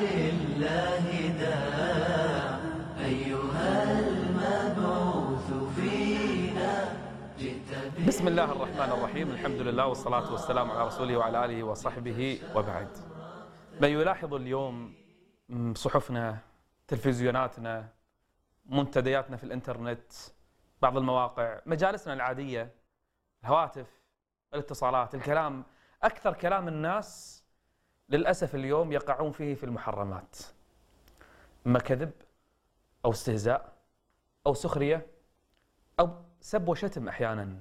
لله داع أيها المبعوث فينا. بسم الله الرحمن الرحيم. الحمد لله والصلاة والسلام على رسوله وعلى آله وصحبه وبعد. من يلاحظ اليوم صحفنا تلفزيوناتنا منتدياتنا في الإنترنت بعض المواقع مجالسنا العادية الهواتف الاتصالات الكلام أكثر كلام الناس للأسف اليوم يقعون فيه في المحرمات. إما كذب أو استهزاء أو سخرية أو سب وشتم أحيانا.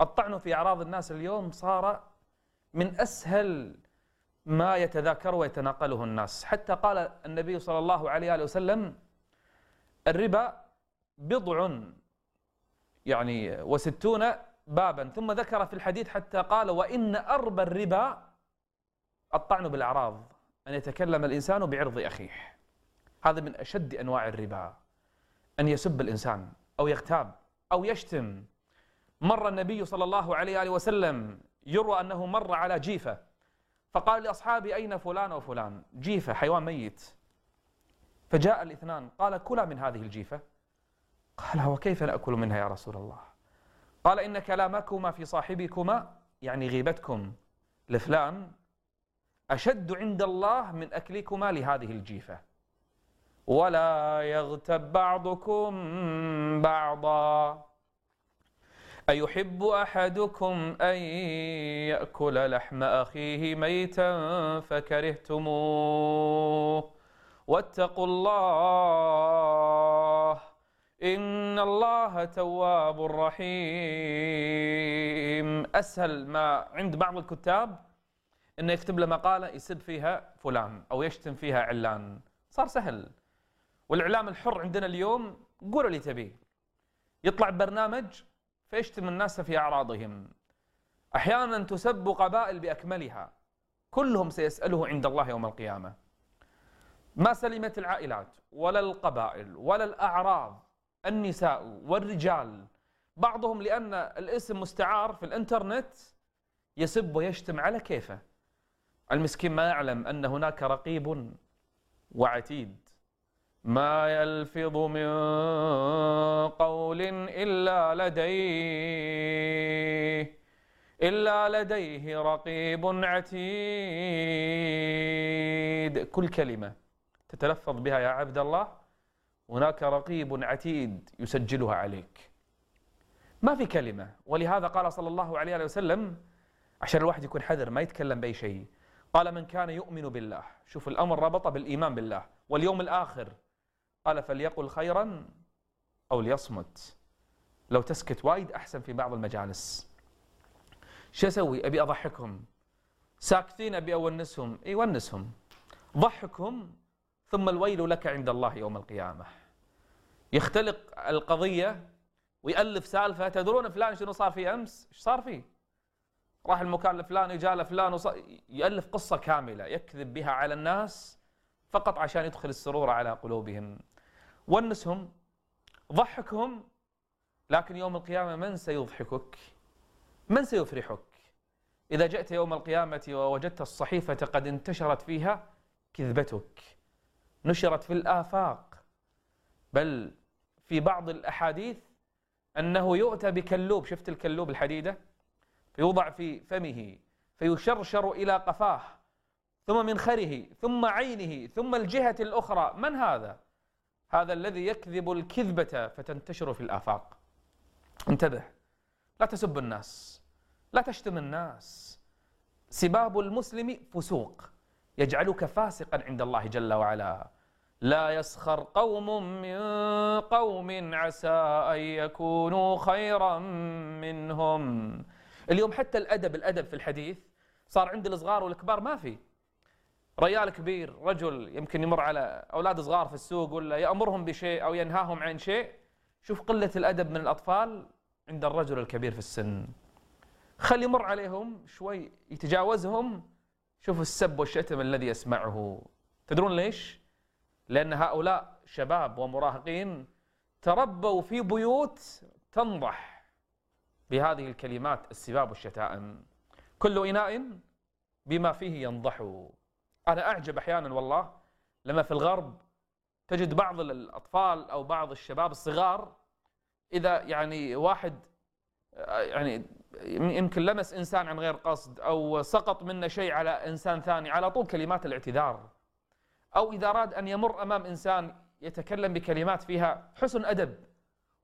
الطعن في أعراض الناس اليوم صار من أسهل ما يتذاكر ويتناقله الناس. حتى قال النبي صلى الله عليه وسلم الربا بضع يعني وستون بابا. ثم ذكر في الحديث حتى قال وإن أربى الربا الطعن بالأعراض أن يتكلم الإنسان بعرض أخيه. هذا من أشد أنواع الربا أن يسب الإنسان أو يغتاب أو يشتم. مر النبي صلى الله عليه وسلم يروى أنه مر على جيفة فقال لأصحابه أين فلان وفلان جيفة حيوان ميت. فجاء الاثنان قال كلا من هذه الجيفة. قال وكيف نأكل منها يا رسول الله؟ قال إن كلامكما في صاحبكما يعني غيبتكم لفلان أشد عند الله من أكلكما لهذه الجيفة. ولا يغتب بعضكم بعضا. أيحب أحدكم أن يأكل لحم أخيه ميتا فكرهتموه. واتقوا الله إن الله تواب رحيم. أسهل ما عند بعض الكتاب إنه يكتب له مقالة يسب فيها فلان أو يشتم فيها علان. صار سهل. والإعلام الحر عندنا اليوم قول اللي تبيه. يطلع برنامج فيشتم الناس في أعراضهم. أحيانا تسب قبائل بأكملها. كلهم سيساله عند الله يوم القيامة. ما سلمت العائلات ولا القبائل ولا الأعراض النساء والرجال. بعضهم لأن الاسم مستعار في الإنترنت يسب ويشتم على كيفه. المسكين ما يعلم أن هناك رقيب وعتيد. ما يلفظ من قول إلا لديه إلا لديه رقيب عتيد. كل كلمة تتلفظ بها يا عبد الله هناك رقيب عتيد يسجلها عليك. ما في كلمة. ولهذا قال صلى الله عليه وسلم عشان الواحد يكون حذر ما يتكلم بأي شيء. قال من كان يؤمن بالله. شوف الأمر ربط بالإيمان بالله. واليوم الآخر قال فليقل خيرا أو ليصمت. لو تسكت وايد أحسن في بعض المجالس. شو أسوي؟ أبي أضحكهم. ساكتين أبي أونسهم. إي ونسهم. ضحكهم ثم الويل لك عند الله يوم القيامة. يختلق القضية ويألف سالفة. تدرون فلان شنو صار فيه أمس؟ إيش صار فيه؟ راح المكان الفلاني جاء لفلان وص... يألف قصة كاملة يكذب بها على الناس فقط عشان يدخل السرور على قلوبهم. ونسهم ضحكهم لكن يوم القيامة من سيضحكك؟ من سيفرحك؟ إذا جئت يوم القيامة ووجدت الصحيفة قد انتشرت فيها كذبتك. نشرت في الآفاق. بل في بعض الأحاديث أنه يؤتى بكلوب. شفت الكلوب الحديدة؟ فيوضع في فمه فيشرشر إلى قفاه ثم من خره ثم عينه ثم الجهة الأخرى. من هذا؟ هذا الذي يكذب الكذبة فتنتشر في الآفاق. انتبه لا تسب الناس لا تشتم الناس. سباب المسلم فسوق يجعلك فاسقا عند الله جل وعلا. لا يسخر قوم من قوم عسى أن يكونوا خيرا منهم. اليوم حتى الأدب الأدب في الحديث صار عند الصغار والكبار ما في. ريال كبير رجل يمكن يمر على أولاد صغار في السوق ولا يأمرهم بشيء أو ينهاهم عن شيء. شوف قلة الأدب من الأطفال عند الرجل الكبير في السن. خلي يمر عليهم شوي يتجاوزهم. شوفوا السب والشتم الذي يسمعه. تدرون ليش؟ لأن هؤلاء شباب ومراهقين تربوا في بيوت تنضح. بهذه الكلمات السباب والشتائم. كل إناء بما فيه ينضح. أنا أعجب أحيانا والله لما في الغرب تجد بعض الأطفال أو بعض الشباب الصغار إذا يعني واحد يعني يمكن لمس إنسان عن غير قصد أو سقط منه شيء على إنسان ثاني على طول كلمات الاعتذار. أو إذا أراد أن يمر أمام إنسان يتكلم بكلمات فيها حسن أدب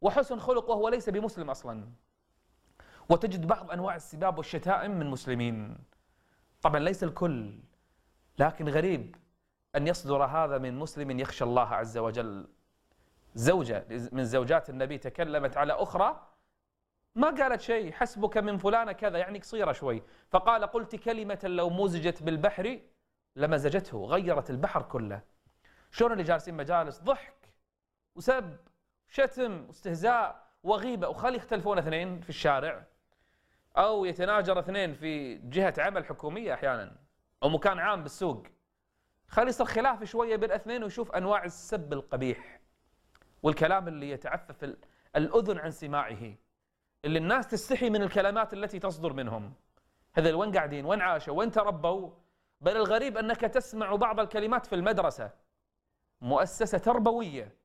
وحسن خلق وهو ليس بمسلم أصلا. وتجد بعض أنواع السباب والشتائم من مسلمين. طبعا ليس الكل لكن غريب أن يصدر هذا من مسلم يخشى الله عز وجل. زوجة من زوجات النبي تكلمت على أخرى ما قالت شيء حسبك من فلانة كذا. يعني قصيرة شوي. فقال قلت كلمة لو مزجت بالبحر لمزجته غيرت البحر كله. شلون اللي جالسين مجالس؟ ضحك وسب وشتم واستهزاء وغيبة. وخلي يختلفون اثنين في الشارع. أو يتناجر اثنين في جهة عمل حكومية أحيانا أو مكان عام بالسوق. خلي يصير خلاف شوية بين الاثنين ويشوف أنواع السب القبيح والكلام اللي يتعفف الأذن عن سماعه اللي الناس تستحي من الكلمات التي تصدر منهم. هذا وين قاعدين؟ وين عاشوا؟ وين تربوا؟ بل الغريب أنك تسمع بعض الكلمات في المدرسة. مؤسسة تربوية.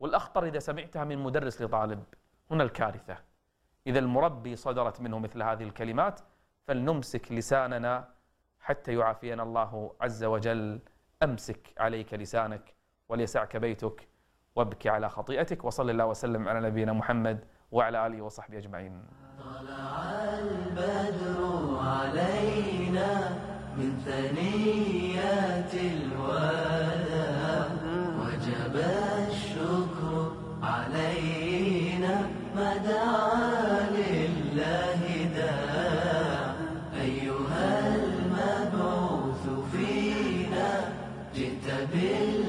والأخطر إذا سمعتها من مدرس لطالب. هنا الكارثة. إذا المربي صدرت منه مثل هذه الكلمات فلنمسك لساننا حتى يعافينا الله عز وجل. أمسك عليك لسانك وليسعك بيتك وابكي على خطيئتك وصلى الله وسلم على نبينا محمد وعلى آله وصحبه أجمعين. طلع البدر علينا من ثنيات جئت